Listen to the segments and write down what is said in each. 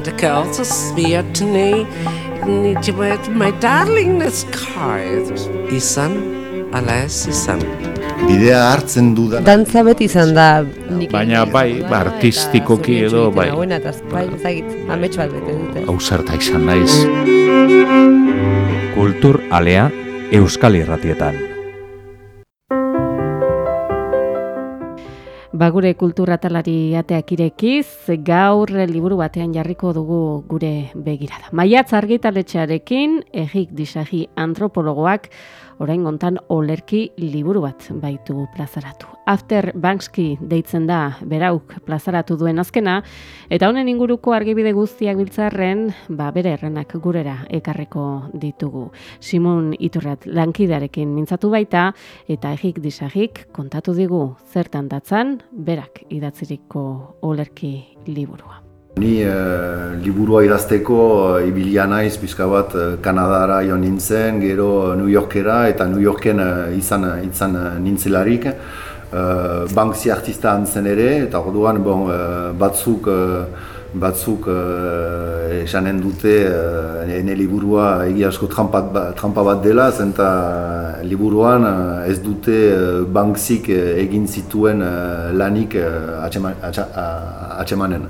and the girls are smeared to me. Need you with my darling this card. Izan, ala ez izan. Bidea hartzen dudan. Dantza beti izan da nik Baina bai, dudana ba, artistikoki edo, bai. Hauena, eta bai, ezagit, amets bat bete dute. Hau zerta izan naiz. Kultur alea Euskal Irratietan. Ba gure kulturatalari ateak irekiz, gaur liburu batean jarriko dugu gure begirada. Maiatz argitaletxearekin, egik disagi antropologoak, orain gontan olerki liburu bat baitu plazaratu. After Bankski deitzen da berauk plazaratu duen azkena, eta honen inguruko argibide guztiak biltzarren, ba bere errenak gurera ekarreko ditugu. Simon Iturrat lankidearekin mintzatu baita, eta egik disagik kontatu digu zertan datzan, berak idatziriko olerki liburua. Ni eh, liburua idazteko uh, ibilia naiz pizka bat eh, Kanadara joan nintzen, gero New Yorkera eta New Yorken eh, izan, izan nintzelarik. Uh, Banksy artista antzen ere, eta orduan bon, uh, batzuk, uh, batzuk uh, esanen dute uh, ene liburua egia asko trampa, ba, trampa bat dela, zenta liburuan uh, ez dute uh, Banksyk uh, egin zituen uh, lanik uh, atxema, atxa, atsemanen.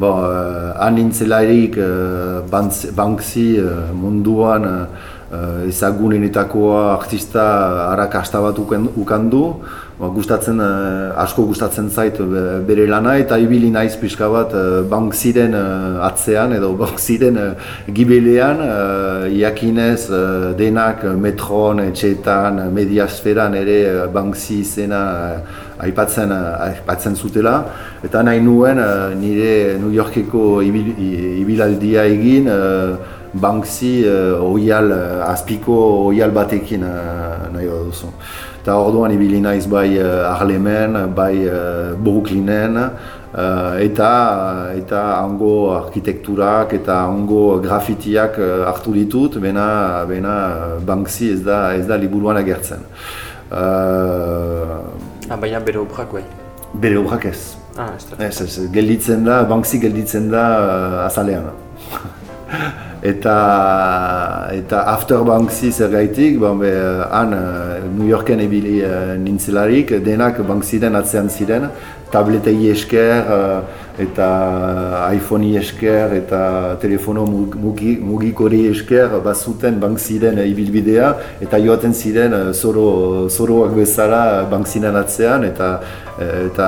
Bo, uh, han nintzelarik uh, Banksy uh, munduan uh, ezagunenetakoa artista arrakasta bat ukandu. Ba, gustatzen, uh, asko gustatzen zait bere lana eta ibili naiz pixka bat uh, Banksyren uh, atzean edo Banksyren uh, gibelean jakinez denak metron, etxeetan, mediasferan ere Banksy izena aipatzen, aipatzen zutela eta nahi nuen nire New Yorkeko ibil, ibilaldia egin Banksy uh, oial, uh, azpiko oial batekin uh, nahi duzu. Eta orduan ibili naiz bai uh, Harlemen, bai uh, Brooklynen, uh, eta, eta hango arkitekturak eta hango grafitiak uh, hartu ditut, bena, bena Banksy ez da, ez da liburuan agertzen. Uh, Ah, baina bere obrak bai. bere obrak ez. Ah, ez. Ez, ez, gelditzen da, Banksy gelditzen da uh, azalean. eta, eta After Banksy zergaitik, bon, be, han uh, New Yorken ebili uh, nintzelarik, denak Banksyren atzean ziren, tabletei esker, uh, eta iPhonei esker, eta telefono mugi, mugikori esker, bazuten Banksyren ibilbidea, eta joaten ziren zoro, zoroak bezala Banksyren atzean, eta eta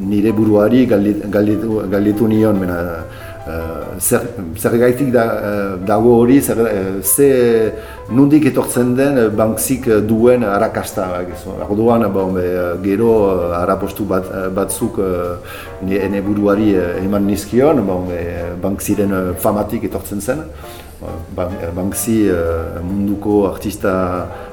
nire buruari galditu, galditu, galditu nion, mena, Uh, zer, zer gaitik da, uh, dago hori, zer, uh, ze nundik etortzen den uh, Banksyk duen arrakasta. Orduan, bon, be, gero uh, arapostu bat, batzuk ene buruari eman nizkion, bon, Banksyren uh, famatik etortzen zen. Banksy uh, munduko artista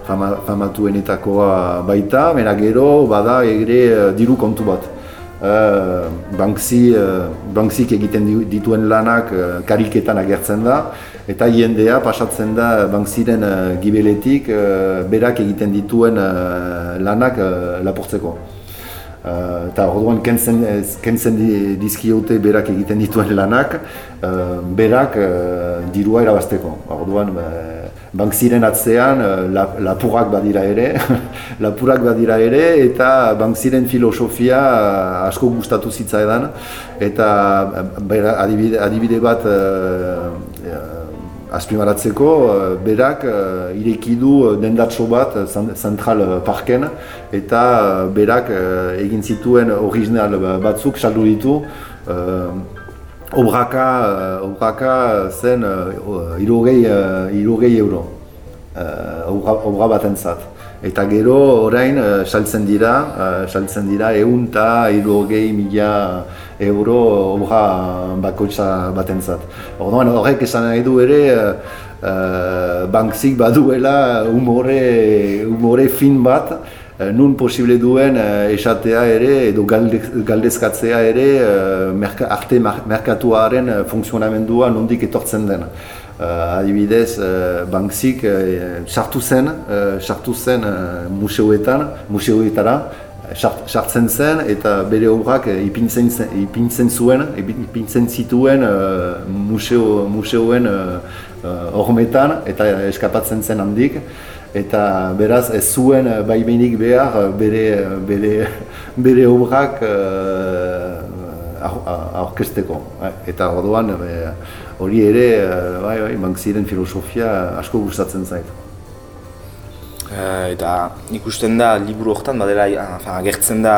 fama, famatuenetakoa baita, mena gero bada ere diru kontu bat. Uh, Banksy, uh, Banksyk egiten dituen lanak uh, kariketan agertzen da eta jendea pasatzen da Banksyren gibeletik berak egiten dituen lanak uh, lapurtzeko. Uh, eta orduan kentzen, kentzen dizkiote berak egiten dituen lanak, berak uh, dirua irabazteko. Orduan, uh, Banksyren atzean uh, lapurak badira ere, lapurak badira ere, eta Banksyren filosofia uh, asko gustatu zitzaedan, eta uh, adibide, adibide bat uh, azpimaratzeko, berak ireki du dendatxo bat Central Parken. Eta berak egin zituen original batzuk saldu ditu obraka, uh, obraka zen uh, irogei, uh, irogei euro uh, obra, obra bat entzat. Eta gero orain uh, saltzen dira, uh, saltzen dira egun eta irogei mila euro obra bakoitza batentzat. Orduan horrek esan nahi du ere uh, Banksyk baduela umore, umore fin bat nun posible duen uh, esatea ere edo galdezkatzea ere uh, merka, arte merkatuaren uh, funtzionamendua nondik etortzen den. Uh, adibidez, uh, Banksyk sartu uh, zen, uh, sartu zen uh, museoetan, museoetara, sart- sartzen zen eta bere obrak eh, ipintzen, zen- ipintzen zuen, ipi- ipintzen zituen eh, museo, museoen eh, eh, hormetan eta eskapatzen zen handik. Eta beraz ez zuen eh, baimenik behar eh, bere, bere, bere obrak eh, aur- a- aurkezteko. Eh, Eta orduan eh, hori ere, eh, bai, bai, Banksiren filosofia asko gustatzen zait. Eh, eta ikusten da liburu horretan badela ah, enfin, agertzen da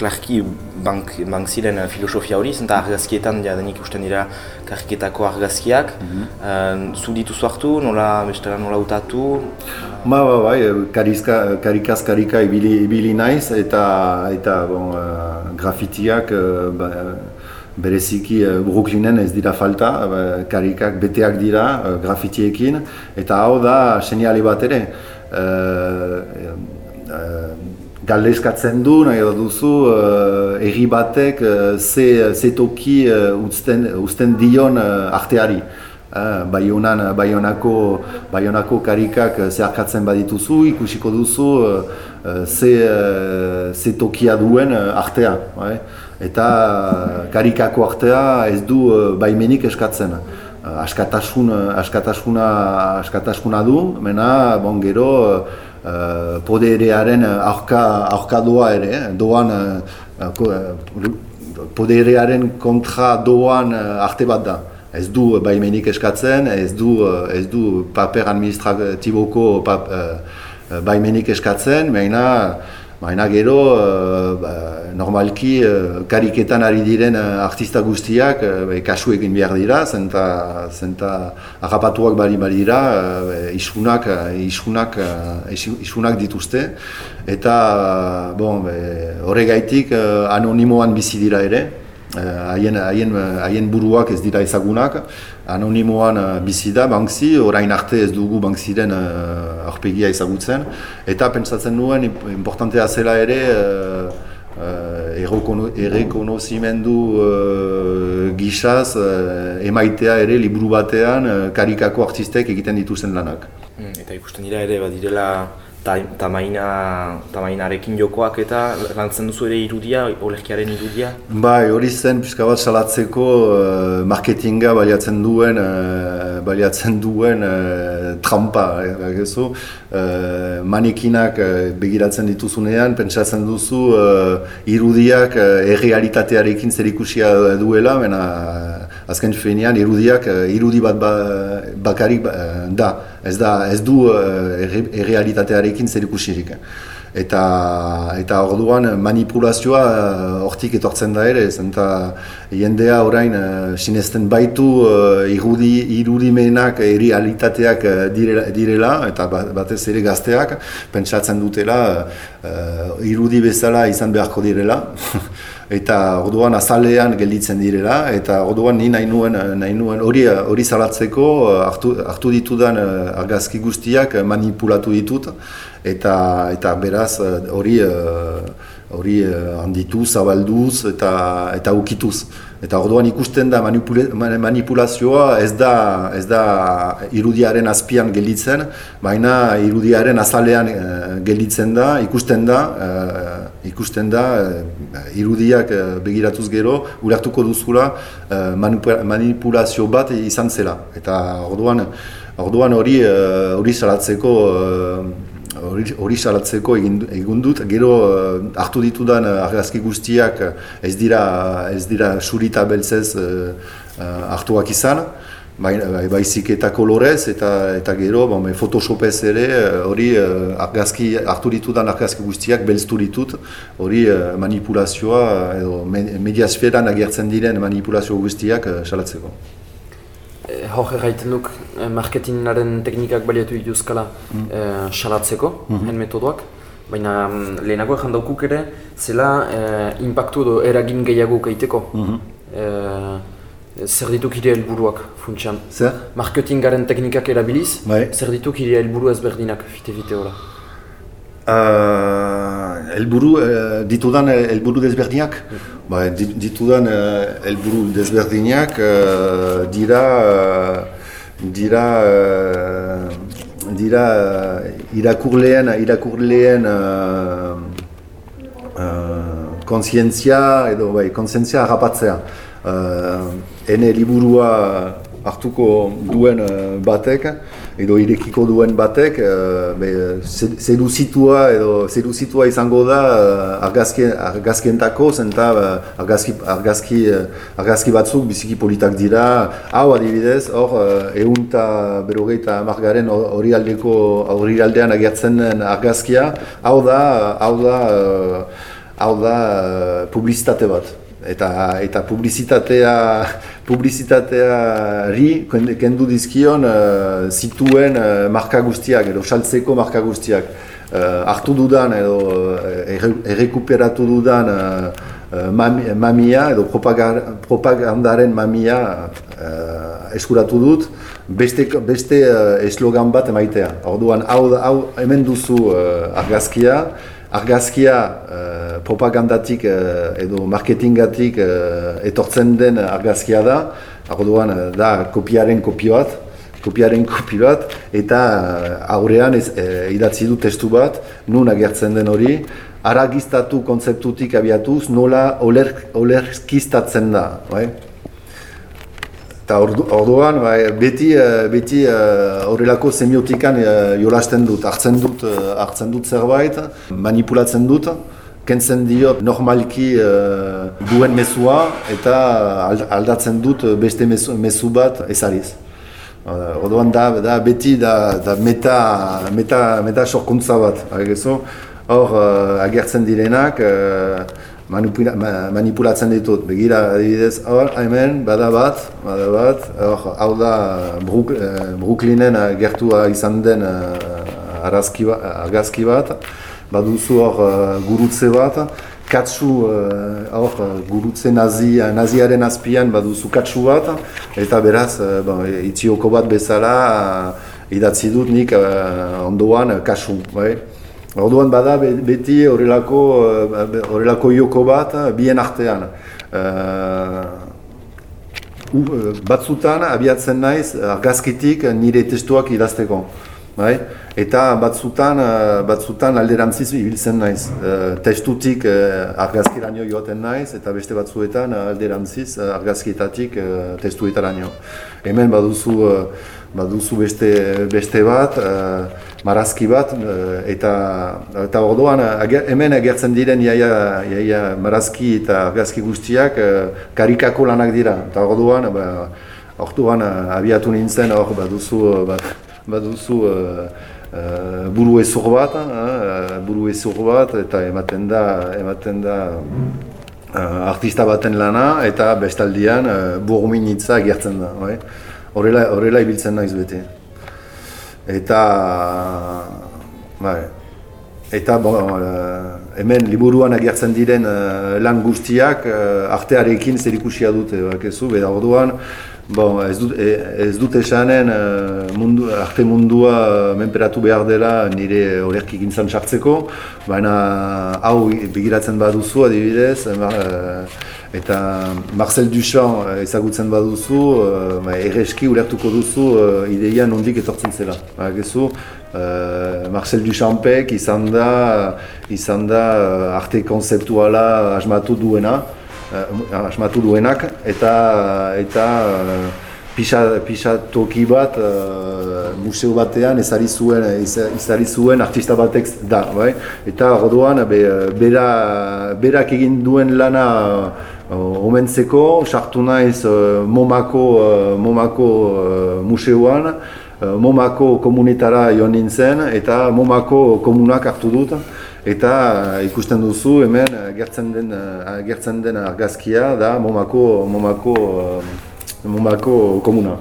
klarki bank, bank ziren eh, filosofia hori, zenta argazkietan jadenik ikusten dira kariketako argazkiak. Eh, zu dituzu hartu, nola bestela nola utatu, Ba, ba, bai, karizka, karikaz karika ibili, ibili naiz eta eta bon, grafitiak ba, bereziki Brooklynen ez dira falta, uh, karikak beteak dira grafitiekin eta hau da seniale bat ere. Uh, uh, Galdezkatzen du, nahi duzu, uh, erri batek ze, ze toki uh, uzten, uzten dion uh, arteari. Uh, Baionan, Baionako, Baionako karikak eh, zeharkatzen badituzu, ikusiko duzu uh, ze, ze tokia duen artea. Bai? Eta karikako artea ez du baimenik eskatzen. Uh, askatasun, uh, askatasuna, askatasuna du, mena bon, gero uh, poderearen aurka, aurka doa ere, eh? doan uh, uh, poderearen kontra doan uh, arte bat da. Ez du baimenik eskatzen, ez du, eh, ez du paper administratiboko pap, eh, baimenik eskatzen, baina, baina gero eh, ba, normalki eh, kariketan ari diren eh, artista guztiak eh, kasu egin behar dira, zenta, zenta agapatuak bari bari dira, eh, isunak, isunak, isu- isunak dituzte, eta bon, be, horregaitik anonimoan bizi dira ere, haien, haien, haien buruak ez dira ezagunak, anonimoan eh, bizi da Banksy, orain arte ez dugu Banksyren uh, aurpegia ezagutzen, eta pentsatzen nuen imp- importantea zela ere uh, uh, errekono- errekonozimendu uh, gisaz uh, emaitea ere liburu batean uh, karikako artistek egiten dituzten lanak. Mm, eta ikusten dira ere badirela ta, tamaina, tamainarekin jokoak eta lantzen duzu ere irudia, olerkiaren irudia. Bai, hori zen pixka bat salatzeko eh, marketinga baliatzen duen, eh, baliatzen duen eh, trampa, eh. Eh, manekinak eh, begiratzen dituzunean, pentsatzen duzu eh, irudiak eh, errealitatearekin zerikusia duela, baina azken finean irudiak eh, irudi bat ba, bakarik ba, eh, da, ez da, ez du eh, erre- errealitatearekin zerikusirik. Eta, eta orduan manipulazioa hortik etortzen da ere, zenta jendea orain sinesten baitu irudi, irudimenak errealitateak direla, direla, eta ba- batez ere gazteak pentsatzen dutela irudi bezala izan beharko direla. eta orduan azalean gelditzen direla, eta orduan ni nahi nuen, nahi nuen hori, hori salatzeko eh, hartu, hartu ditudan eh, argazki guztiak eh, manipulatu ditut, eta, eta beraz eh, hori eh, hori eh, handitu, zabalduz eta, eta ukituz. Eta orduan ikusten da manipula- ma- manipulazioa ez da, ez da irudiaren azpian gelditzen, baina irudiaren azalean eh, gelditzen da, ikusten da, eh, ikusten da eh, irudiak eh, begiratuz gero, ulertuko duzula eh, manipu- manipulazio bat izan zela. Eta orduan, orduan hori hori salatzeko hori salatzeko egin, dut, gero hartu ditudan argazki guztiak ez dira, ez dira surita beltzez hartuak izan, bai, bai, baizik eta kolorez eta eta gero bon, bai, photoshopez ere eh, hori eh, argazki hartu ditudan argazki guztiak belztu ditut, hori eh, manipulazioa edo me- mediasferan agertzen diren manipulazio guztiak salatzeko. Hor erraiten duk, eh, marketingaren teknikak baliatu dituzkala eh, salatzeko, hen metodoak. Baina mm, lehenago ezan daukuk ere, zela eh, impactu edo eragin gehiago kaiteko. Eh, zer dituk ire helburuak funtsan. Zer? Marketingaren teknikak erabiliz, Bai. zer dituk ire helburu ezberdinak fite-fite ora. Uh, elburu, uh, ditudan eh, helburu desberdinak? Ba, di- ditudan uh, helburu desberdinak uh, dira, uh, dira, uh, dira uh, irakurleen, irakurleen uh, uh, konsientzia edo bai, konsientzia harrapatzea. Uh, ene liburua hartuko duen uh, batek, edo irekiko duen batek, uh, seduzitua edo seduzitua izango da uh, argazkientako, zenta argazki, argazki, argazki batzuk biziki politak dira. Hau adibidez, hor, egun eta berrogeita margaren hori aldeko, hori aldean agertzen den argazkia, hau da, hau da, hau da publizitate bat eta eta publizitatea publizitateari kendu dizkion uh, zituen uh, marka guztiak edo saltzeko marka guztiak uh, hartu dudan edo errekuperatu dudan uh, mamia edo propagandaren mamia uh, eskuratu dut beste, beste uh, eslogan bat emaitea. Orduan hau, hau hemen duzu uh, argazkia, argazkia uh, propagandatik uh, edo marketingatik uh, etortzen den argazkia da, orduan uh, da kopiaren kopi bat, kopiaren kopi bat, eta uh, aurrean ez, idatzi du testu bat, nun agertzen den hori, aragiztatu kontzeptutik abiatuz, nola olerkiztatzen da. Bai? Eta orduan, bai, beti, eh, beti eh, horrelako semiotikan eh, jolasten dut, hartzen dut, hartzen dut zerbait, manipulatzen dut, kentzen dio normalki duen mezua eta aldatzen dut beste mezu, mezu bat ezariz. Orduan da, da beti da, da meta, meta, meta sorkuntza bat. Hor agertzen direnak, manipula, manipulatzen ditut. Begira, adibidez, hor, hemen, bada bat, bada bat, hor, hau da Brook, eh, Brooklynen gertua izan den uh, arazki ba, argazki bat, baduzu hor uh, gurutze bat, katsu, uh, hor, gurutze nazi, naziaren azpian baduzu katsu bat, eta beraz, uh, bon, itzioko bat bezala, idatzi dut nik ondoan kasu, bai? Orduan bada beti horrelako eh, horrelako joko bat eh, bien artean. Uh, batzutan abiatzen naiz argazkitik nire testuak idazteko. Bai? Eta batzutan, batzutan alderantziz ibiltzen naiz. Uh, testutik uh, argazkiraino joaten naiz eta beste batzuetan alderantziz argazkietatik testuetaraino. Hemen baduzu, baduzu beste, beste bat, marazki bat, eh, eta, eta orduan, hemen agertzen diren iaia, iaia marazki eta argazki guztiak eh, karikako lanak dira. Eta orduan, ba, orduan eh, abiatu nintzen hor baduzu, baduzu uh, buru ezur bat, buru ezur bat, eta ematen da, ematen da artista baten lana, eta bestaldian uh, burminitza agertzen da. Bai? Horrela, horrela ibiltzen naiz beti eta bai, eta bon, uh, hemen liburuan agertzen diren uh, lan guztiak uh, artearekin zer ikusia dute, bakezu, beda orduan, bon, ez, dut, ez dut esanen mundu, arte mundua menperatu behar dela nire horrek gintzan sartzeko, baina hau begiratzen baduzu adibidez, Eta Marcel Duchamp ezagutzen baduzu, erreski ulertuko duzu ideia nondik etortzen zela. Gezu, Marcel Duchampek izan da, izan da arte konzeptuala asmatu duena, asmatu duenak, eta, eta uh, pisa, pisa toki bat uh, museo batean ezari zuen, ezari zuen artista batek da. Bai? Eta orduan, be, bera, berak egin duen lana Uh, omentzeko, sartu naiz uh, Momako, uh, Momako uh, museoan, Momako komunitara joan nintzen eta Momako komunak hartu dut. Eta uh, ikusten duzu hemen gertzen den, gertzen den argazkia da Momako, Momako, Momako komuna.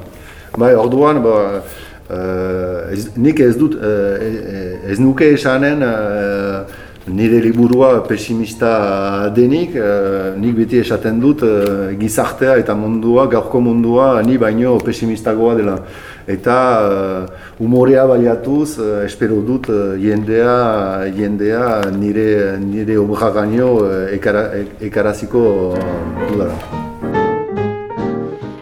Bai, orduan, ba, ez, nik ez dut, ez nuke esanen nire liburua pesimista denik, nik beti esaten dut gizartea eta mundua, gaurko mundua, ni baino pesimistagoa dela. Eta uh, umorea baliatuz, uh, espero dut uh, jendea, jendea nire, nire obra gaino uh, ekara, ekaraziko uh, dudara.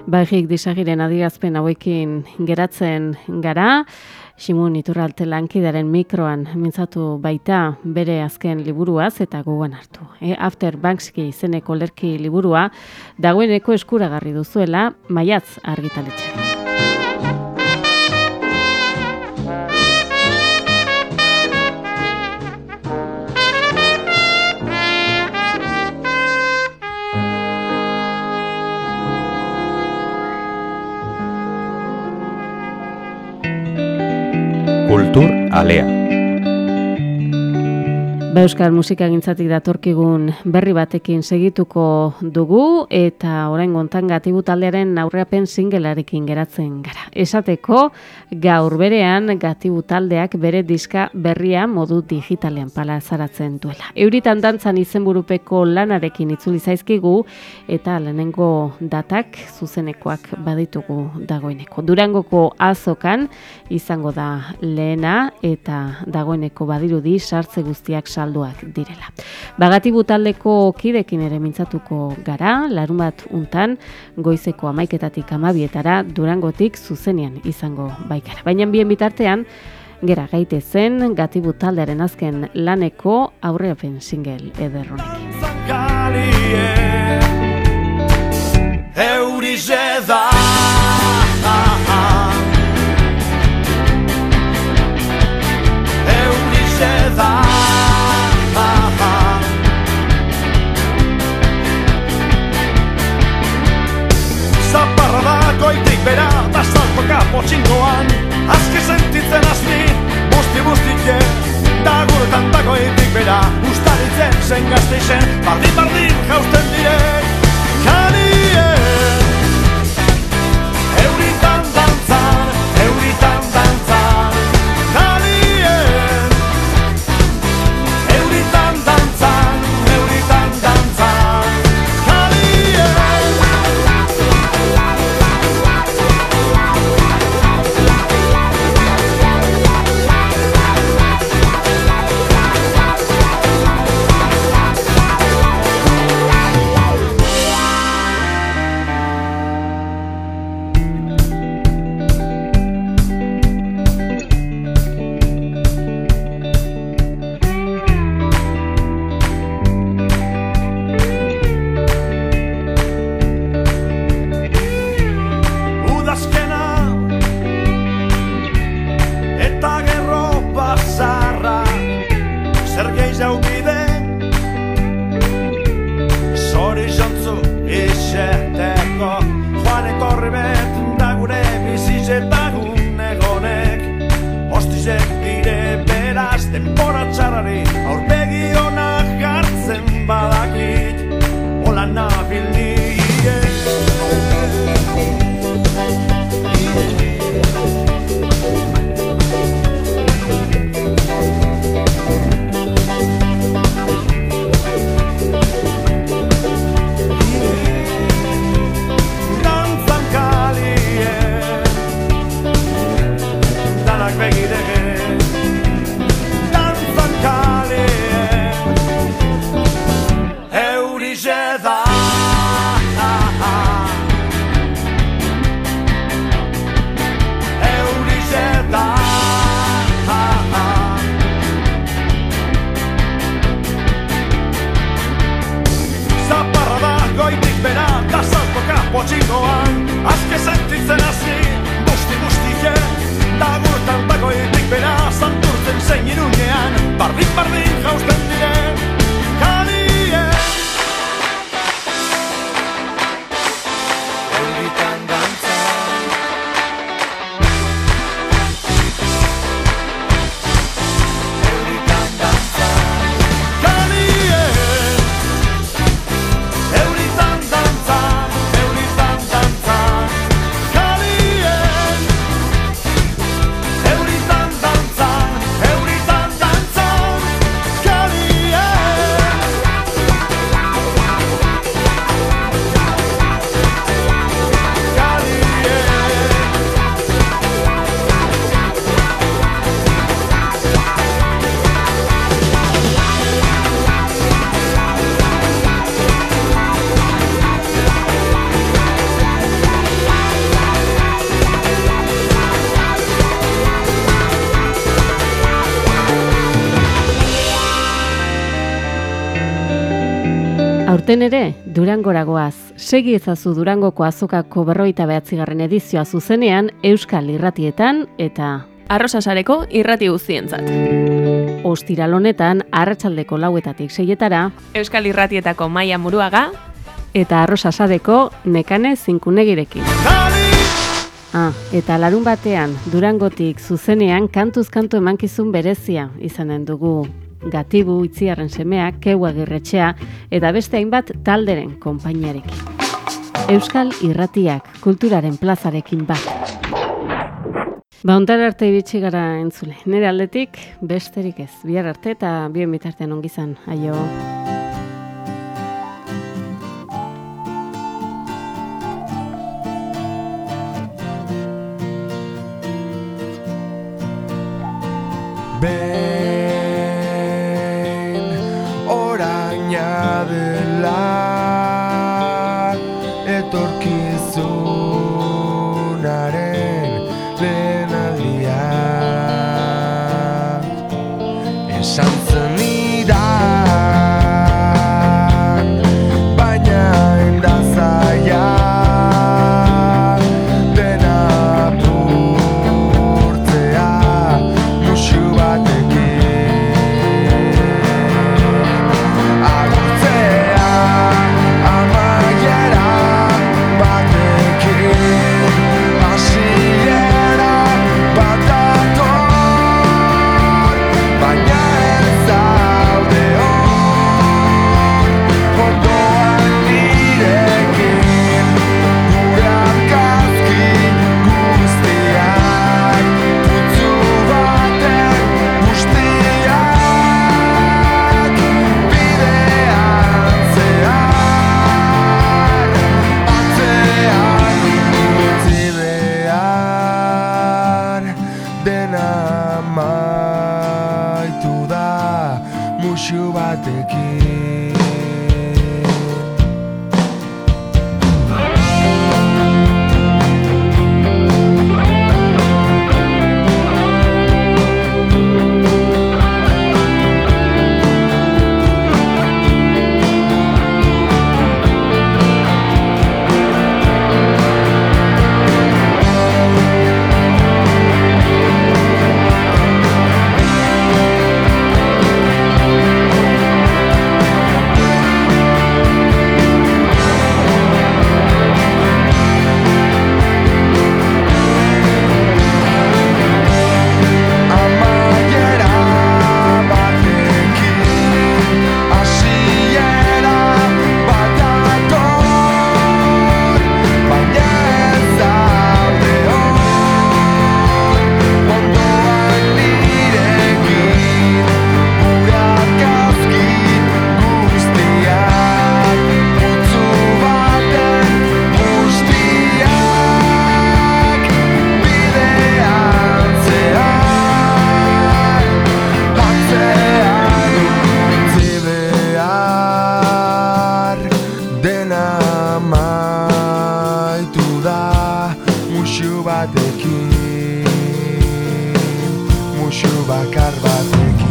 Baigik disagiren adirazpen hauekin geratzen gara, Simun Iturralte lankidaren mikroan mintzatu baita bere azken liburuaz eta gogoan hartu. E, After Banksy izeneko lerki liburua dagoeneko eskuragarri duzuela maiatz argitaletxean. Kultur Alea. Ba Euskal musika gintzatik datorkigun berri batekin segituko dugu eta orain gontan gatibu taldearen aurreapen singelarekin geratzen gara. Esateko gaur berean gatibu taldeak bere diska berria modu digitalean pala zaratzen duela. Euritan dantzan izenburupeko lanarekin itzuli zaizkigu eta lehenengo datak zuzenekoak baditugu dagoeneko. Durangoko azokan izango da lehena eta dagoeneko badirudi sartze guztiak sal salduak direla. Bagati butaldeko kidekin ere mintzatuko gara, larun bat untan, goizeko amaiketatik amabietara, durangotik zuzenean izango baikara. Baina bien bitartean, gera gaite zen, gati butaldearen azken laneko aurreapen singel ederronek. Eurize da Aurten ere, Durangoragoaz, segi ezazu Durangoko azokako berroita behatzigarren edizioa zuzenean, Euskal Irratietan eta Arrosasareko irrati guztientzat. Ostiral honetan, arratsaldeko lauetatik seietara, Euskal Irratietako Maia Muruaga, eta arrosasadeko nekane zinkunegirekin. Ah, eta larun batean, Durangotik zuzenean kantuz kantu emankizun berezia izanen dugu. Gatibu, itziarren semeak, keua girretxea, eta beste hainbat talderen konpainiarekin. Euskal Irratiak, kulturaren plazarekin bat. Ba, ontar arte iritsi gara entzule. Nire aldetik, besterik ez. Bihar arte eta bien bitartean ongizan. Aio. Esan zenidan dena amaitu da musu batekin musu bakar batekin